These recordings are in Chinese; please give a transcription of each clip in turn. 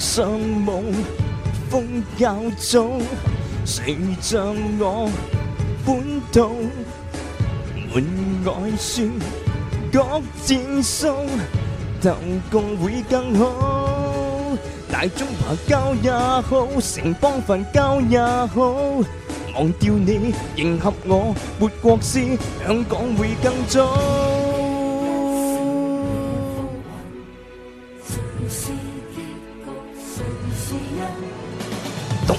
上梦风教早，谁像我本到门外算各战苏，斗共会更好。大中华交也好，城邦分交也好，忘掉你，迎合我，没国事，香港会更早。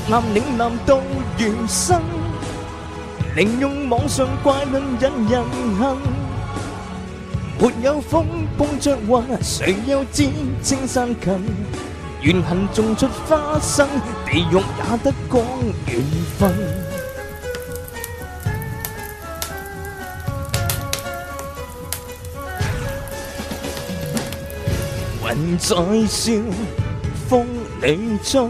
南岭南到缘生，宁用网上怪论引人恨。没有风碰着云，谁又知青山近？怨恨种出花生，地狱也得讲缘分。云在笑，风在中。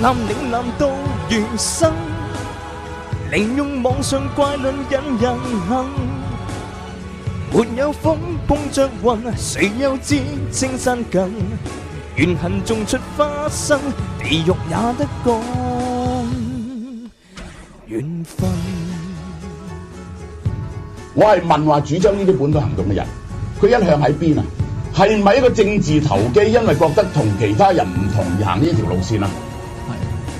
南岭南到余生，凌用网上怪论引人恨。没有风碰着云，谁又知青山近？怨恨种出花生，地狱也得干。缘分。我系问话主张呢啲本土行动嘅人，佢一向喺边啊？系咪一个政治投机？因为觉得同其他人唔同而行呢条路线啊？